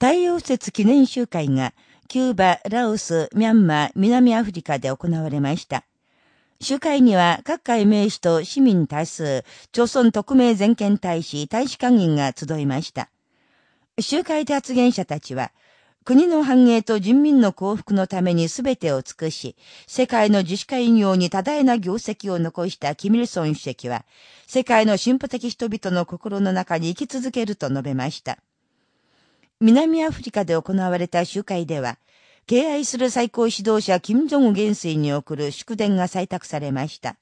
太陽節記念集会が、キューバ、ラオス、ミャンマー、南アフリカで行われました。集会には各界名士と市民多数、朝鮮特命全権大使、大使館員が集いました。集会で発言者たちは、国の繁栄と人民の幸福のために全てを尽くし、世界の自主化引用に多大な業績を残したキミルソン主席は、世界の進歩的人々の心の中に生き続けると述べました。南アフリカで行われた集会では、敬愛する最高指導者金正恩元帥に送る祝電が採択されました。